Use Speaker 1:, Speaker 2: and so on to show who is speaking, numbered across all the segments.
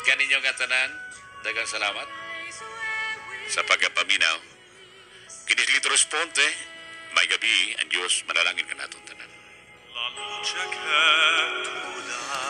Speaker 1: Ganinyo nga tanan, dagang salamat sa pagapaminaw. Kinis litros ponte, may gabi, ang Diyos manalangin ka natong tanan.
Speaker 2: La luce che tu dai.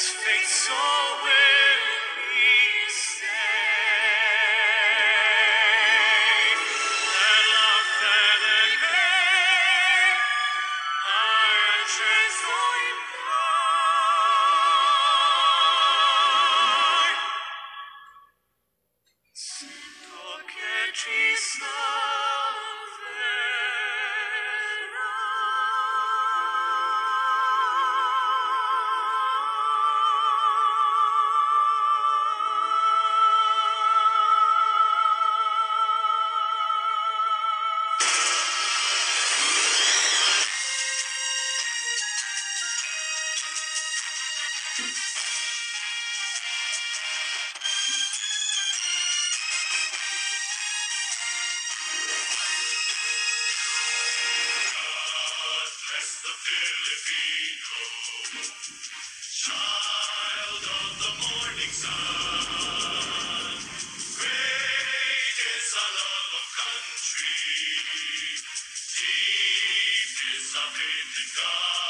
Speaker 2: as fate's always. Child of the morning sun, is our love of country, deep is our faith in God.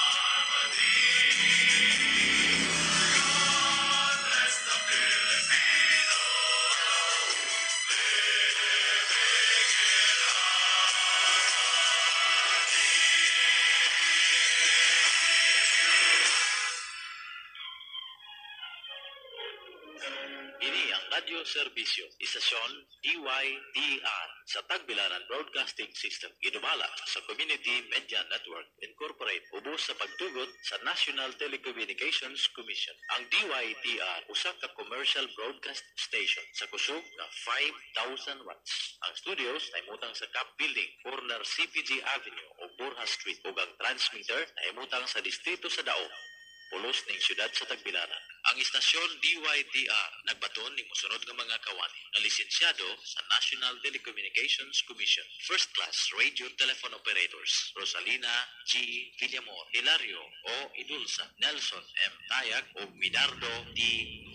Speaker 3: radyo serbisyo, istasyon DYDR sa Tagbilaran Broadcasting System. Ginumala sa Community Media Network Incorporate ubos sa pagtugot sa National Telecommunications Commission. Ang DYDR usa ka commercial broadcast station sa kusog na 5,000 watts. Ang studios ay mutang sa Cap Building, corner CPG Avenue o Borja Street ug ang transmitter ay mutang sa distrito sa Daog pulos ning syudad sa Tagbilaran. Ang istasyon DYDR nagbaton ning mosunod nga mga kawani nga lisensyado sa National Telecommunications Commission. First class radio telephone operators Rosalina G. Villamor, Hilario O. Idulsa, Nelson M. Tayag ug Midardo D.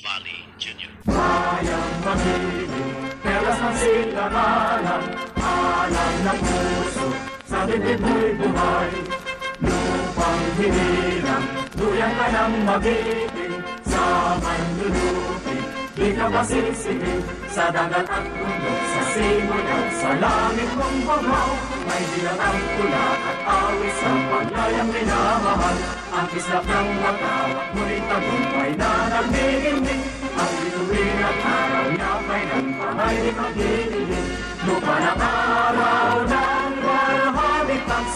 Speaker 3: Valley Jr.
Speaker 2: Bayang pag-ibig, pelas ng silanganan, alam sa dibdib mo'y. Lupang hinilang, duyan ka ng mag-ibig, sa manlulupig, di ka masisibig, sa dagat at bundok, sa simol at sa langit mong bagaw, may bilang ang pula at awit sa paglayang minamahal, ang kislap ng watawat, ngunit tagumpay na nagdidinig, ang bituin at araw niya may nagpangayit ang hinihin, lupa ng araw ng walhamit ang